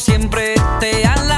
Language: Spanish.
siempre te han